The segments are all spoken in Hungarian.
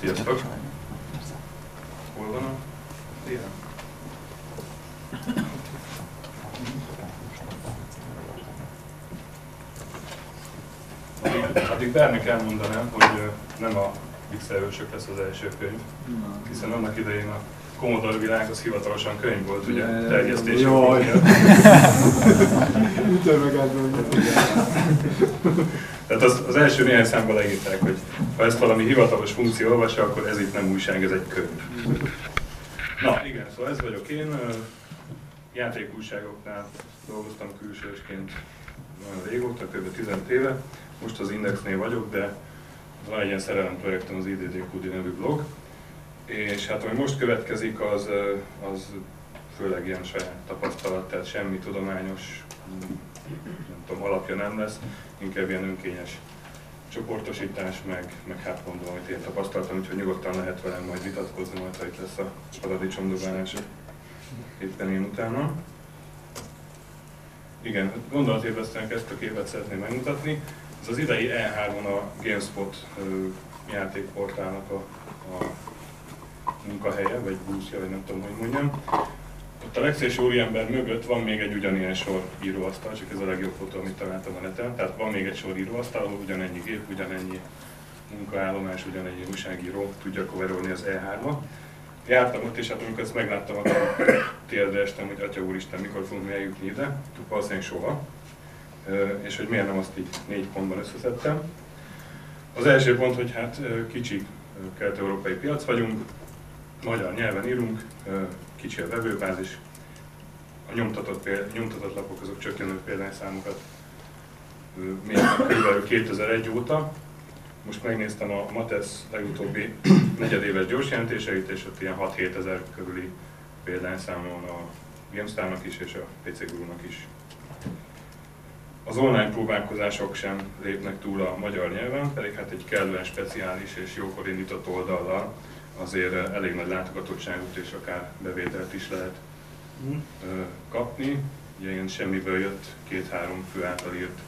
Sziasztok! Hol van a téren? Addig, addig bármik elmondanám, hogy nem a Visszaerősök lesz az első könyv, hiszen annak idején a Commodore világ az hivatalosan könyv volt, ugye, Ne, terjesztési jaj. átmondja. Tehát az, az első néhány számban leírták, hogy ha ezt valami hivatalos funkció olvassa, akkor ez itt nem újság, ez egy könyv. Na igen, szóval ez vagyok én. Játékújságoknál dolgoztam külsősként nagyon régóta, kb. 15 éve. Most az Indexnél vagyok, de van egy ilyen szerelem projektem, az IDDQD nevű blog. És hát ami most következik, az, az főleg ilyen saját tapasztalat, tehát semmi tudományos nem tudom, alapja nem lesz, inkább ilyen önkényes csoportosítás, meg, meg hát mondom, amit én tapasztaltam, úgyhogy nyugodtan lehet velem majd vitatkozni, majd ha itt lesz a paradicsomdobálás éppen én utána. Igen, gondolatébresztően ezt a képet szeretném megmutatni. Ez az idei E3-on a GameSpot játékportálnak a, a munkahelye, vagy búzja, vagy nem tudom, hogy mondjam. Ott a legszélső úriember mögött van még egy ugyanilyen sor íróasztal, csak ez a legjobb fotó, amit találtam a neten. Tehát van még egy sor íróasztal, ahol ugyanennyi gép, ugyanennyi munkaállomás, ugyanennyi újságíró tudja coverolni az E3-ba. Jártam ott, és hát amikor ezt megláttam, akkor térdre estem, hogy Atya úristen, mikor fogunk eljutni ide, valószínűleg soha. És hogy miért nem azt így négy pontban összeszedtem. Az első pont, hogy hát kicsi kelet-európai piac vagyunk, magyar nyelven írunk, kicsi a vevőbázis, a nyomtatott, péld- nyomtatott lapok azok csökkenő példányszámokat még kb. 2001 óta. Most megnéztem a Matesz legutóbbi negyedéves gyorsjelentéseit, és ott ilyen 6-7 ezer körüli példányszámon a GameStar-nak is és a PC Guru-nak is. Az online próbálkozások sem lépnek túl a magyar nyelven, pedig hát egy kellően speciális és jókor indított oldallal azért eh, elég nagy látogatottságot és akár bevételt is lehet ö, kapni. Ugye ilyen semmiből jött két-három fő által írt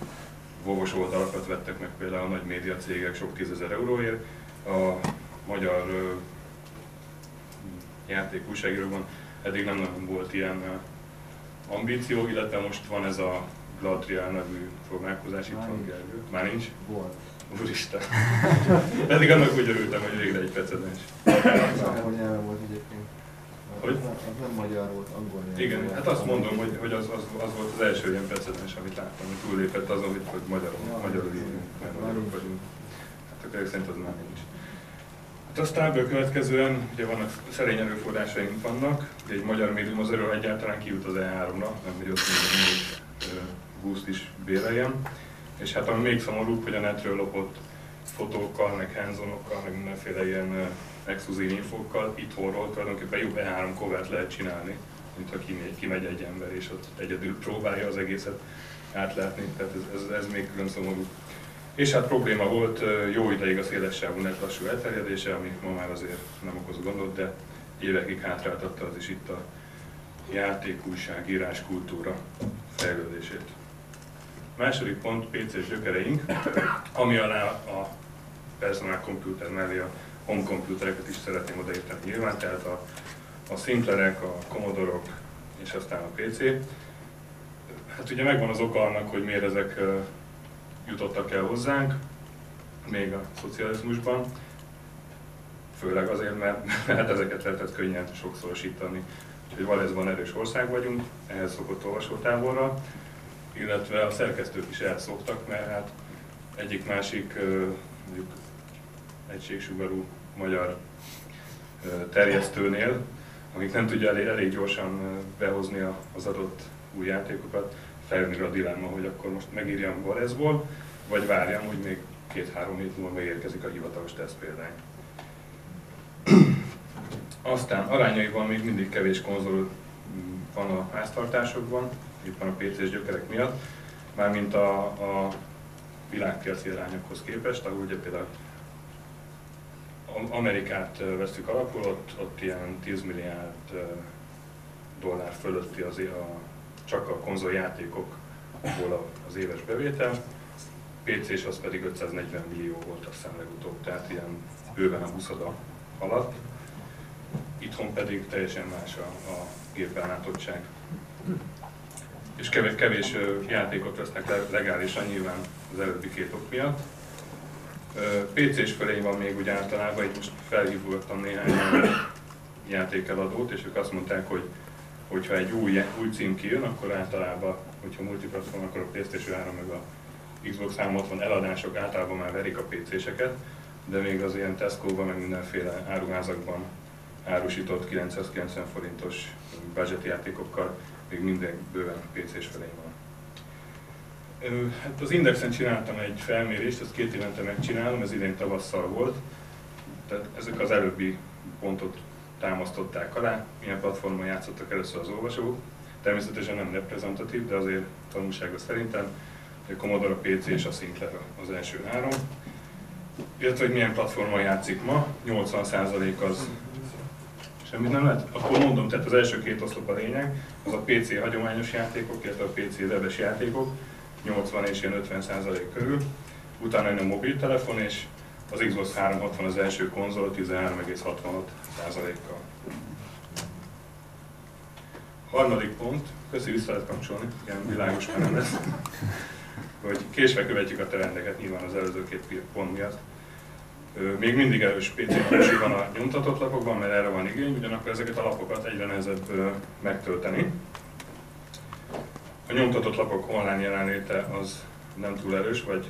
vovos oldalakat vettek meg például a nagy média cégek sok tízezer euróért. A magyar ö, játék újságíróban eddig nem nagyon volt ilyen ambíció, illetve most van ez a Gladriel nevű próbálkozás, itt van. Gergő. Már nincs? Volt. Úristen. Eddig annak úgy örültem, hogy végre egy precedens. Angol nyelven volt egyébként. Hogy? Az nem- magyar volt, angol nyelven Igen, hát azt mondom, hogy, hogy az, az, az volt az első ilyen precedens, amit láttam, hogy túllépett azon, hogy, hogy magyarul, Ja. magyarul írunk, mert Már magyarok vagyunk. Hát akkor szerint az már nincs. Hát aztán ebből következően, ugye vannak szerény erőforrásaink vannak, ugye egy magyar médium az erről egyáltalán kijut az E3-ra, nem hogy ott még, boost is béreljen. És hát ami még szomorúbb, hogy a netről lopott fotókkal, meg hands meg mindenféle ilyen exkluzív infókkal itthonról tulajdonképpen jobb E3 covert lehet csinálni, mint ha kimegy, kimegy egy ember és ott egyedül próbálja az egészet átlátni, tehát ez, ez, ez még külön szomorú. És hát probléma volt jó ideig a szélessávú net lassú elterjedése, ami ma már azért nem okoz gondot, de évekig hátráltatta az is itt a játékújság, írás kultúra Második pont PC-s gyökereink, ami alá a personal computer mellé a home computereket is szeretném odaírtani nyilván, tehát a, a Sinclairek, a Commodore-ok és aztán a PC. Hát ugye megvan az oka annak, hogy miért ezek jutottak el hozzánk, még a szocializmusban, főleg azért, mert, mert ezeket lehetett könnyen sokszorosítani. Úgyhogy Valezban erős ország vagyunk, ehhez szokott olvasótáborra, illetve a szerkesztők is elszoktak, mert hát egyik-másik ö, mondjuk egységsugarú magyar terjesztőnél, amik nem tudja elég, elég gyorsan behozni az adott új játékokat, feljön a dilemma, hogy akkor most megírjam Valezból, vagy várjam, hogy még két-három hét múlva megérkezik a hivatalos tesztpéldány. Aztán arányaiban még mindig kevés konzol mm, van a háztartásokban, éppen a PC-s gyökerek miatt, mármint a, a világpiaci arányokhoz képest, ahol ugye például Am- Amerikát veszük alapul, ott, ott ilyen 10 milliárd dollár fölötti az, a, csak a konzoljátékokból az éves bevétel. PC-s az pedig 540 millió volt a hiszem legutóbb, tehát ilyen bőven a 20 alatt. Itthon pedig teljesen más a, a gépellátottság. És kevés, kevés játékot vesznek legálisan nyilván az előbbi két ok miatt. PC-s felé van még úgy általában, itt most felhívottam néhány játékeladót, és ők azt mondták, hogy hogyha egy új, új cím kijön, akkor általában, hogyha multiplatform, akkor a PlayStation 3 meg a Xbox 360 eladások általában már verik a PC-seket, de még az ilyen Tesco-ban, meg mindenféle áruházakban árusított 990 forintos budget játékokkal még minden bőven PC-s felé van. Hát az Indexen csináltam egy felmérést, ezt két évente megcsinálom, ez idén tavasszal volt. Tehát ezek az előbbi pontot támasztották alá, milyen platformon játszottak először az olvasók. Természetesen nem reprezentatív, de azért tanulsága szerintem, a Commodore PC és a Sinclair az első három. Illetve, hogy milyen platformon játszik ma, 80% az Semmit nem lehet? Akkor mondom, tehát az első két oszlop a lényeg, az a PC hagyományos játékok, illetve a PC webes játékok, 80 és ilyen 50 százalék körül. Utána jön a mobiltelefon, és az Xbox 360 az első konzol 13,65 százalékkal. Harmadik pont, köszi vissza lehet kapcsolni, ilyen világos már nem lesz, hogy késve követjük a trendeket nyilván az előző két pont miatt. Még mindig erős PC van a nyomtatott lapokban, mert erre van igény, ugyanakkor ezeket a lapokat egyre nehezebb megtölteni. A nyomtatott lapok online jelenléte az nem túl erős, vagy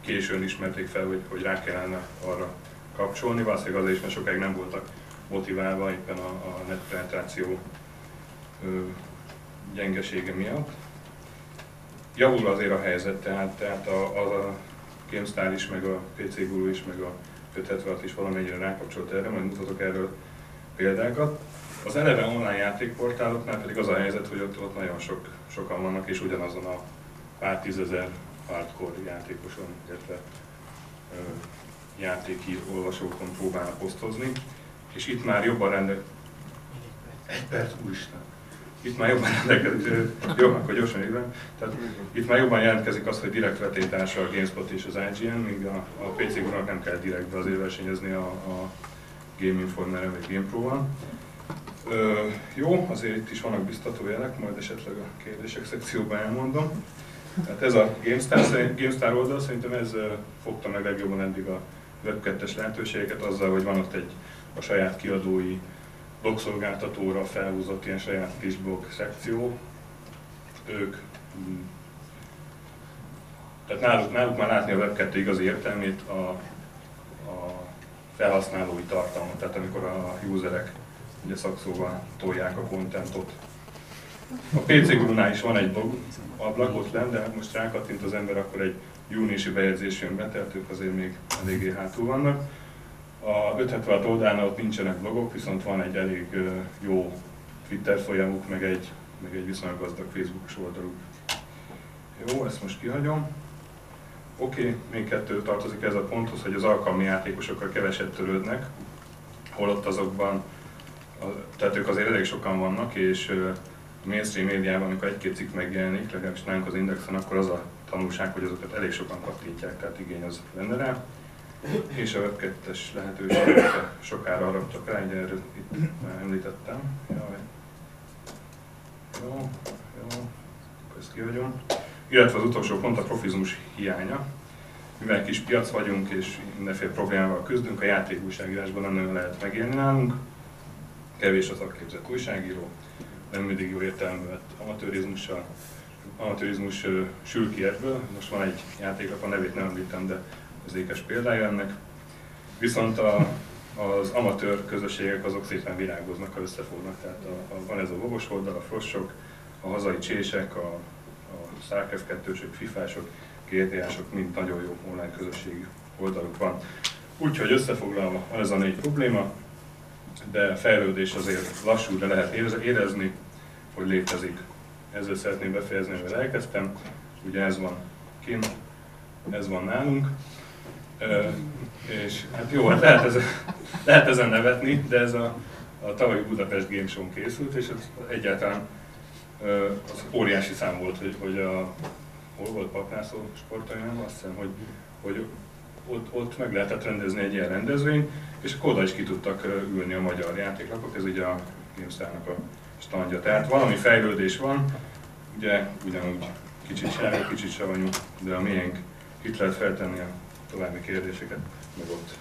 későn ismerték fel, hogy, hogy rá kellene arra kapcsolni. Valószínűleg azért is, mert sokáig nem voltak motiválva éppen a, a netpenetráció gyengesége miatt. Javul azért a helyzet, tehát, tehát a, a GameStar is, meg a PC Guru is, meg a 576 is valamennyire rákapcsolt erre, majd mutatok erről példákat. Az eleve online játékportáloknál pedig az a helyzet, hogy ott, ott nagyon sok, sokan vannak, és ugyanazon a pár tízezer hardcore játékoson, illetve ö, játéki olvasókon próbálnak osztozni, és itt már jobban rendek... Egy perc, úristen! Itt már jobban rendelkezik, jó, akkor gyorsan írva. Tehát itt már jobban jelentkezik az, hogy direkt vetétása a GameSpot és az IGN, míg a, a pc nem kell direktbe azért versenyezni a, a Game Informer vagy GamePro-val. Ö, jó, azért itt is vannak biztató jelek, majd esetleg a kérdések szekcióban elmondom. Tehát ez a GameStar, GameStar oldal, szerintem ez fogta meg legjobban eddig a web 2 lehetőségeket azzal, hogy van ott egy a saját kiadói blogszolgáltatóra felhúzott ilyen saját kis blog szekció. Ők mm, tehát náluk, náluk már látni a Web2 igazi értelmét a, a felhasználói tartalmat, tehát amikor a userek ugye szakszóval tolják a kontentot. A PC Gurunál is van egy blog ablak ott lent, de most rákattint az ember, akkor egy júniusi bejegyzés jön be, tehát ők azért még eléggé hátul vannak. A 576 oldalnál ott nincsenek blogok, viszont van egy elég jó Twitter folyamuk, meg egy, meg egy viszonylag gazdag Facebook oldaluk. Jó, ezt most kihagyom. Oké, okay, még kettő tartozik ez a ponthoz, hogy az alkalmi játékosokkal keveset törődnek, holott azokban, tehát ők azért elég sokan vannak, és a mainstream médiában, amikor egy-két cikk megjelenik, legalábbis nálunk az Indexen, akkor az a tanulság, hogy azokat elég sokan kattintják, tehát igény az lenne rá. És a web 2 lehetőséget sokára haraptak rá, ugye erről itt már említettem. Jaj. Jó, jó, ezt kihagyom. Illetve az utolsó pont a profizmus hiánya. Mivel kis piac vagyunk és mindenféle problémával küzdünk, a játékújságírásban nem nagyon lehet megélni nálunk. Kevés az akképzett újságíró, nem mindig jó értelmű amatőrizmussal. Amatőrizmus sül ki ebből. Most van egy játéklap, a nevét nem említem, de az ékes példája ennek. Viszont a, az amatőr közösségek azok szépen virágoznak, ha összefognak. Tehát a, a, van ez a vogos oldal, a frossok, a hazai csések, a, a StarCraft 2 FIFA-sok, GTA-sok, mind nagyon jó online közösségi oldaluk van. Úgyhogy összefoglalva van ez a négy probléma, de fejlődés azért lassú, de lehet érezni, hogy létezik. Ezzel szeretném befejezni, amivel elkezdtem. Ugye ez van kint, ez van nálunk. És hát jó, hát lehet, ez, lehet ezen nevetni, de ez a, a tavalyi Budapest Game Show készült, és ez egyáltalán az óriási szám volt, hogy, hogy a hol volt Paplászó sportalján, azt hiszem, hogy, hogy ott, ott meg lehetett rendezni egy ilyen rendezvényt, és akkor oda is ki tudtak ülni a magyar játéklapok, ez ugye a GameStar-nak a standja. Tehát valami fejlődés van, ugye ugyanúgy kicsit sárga, kicsit savanyú, de a miénk itt lehet feltenni a további kérdéseket, meg ott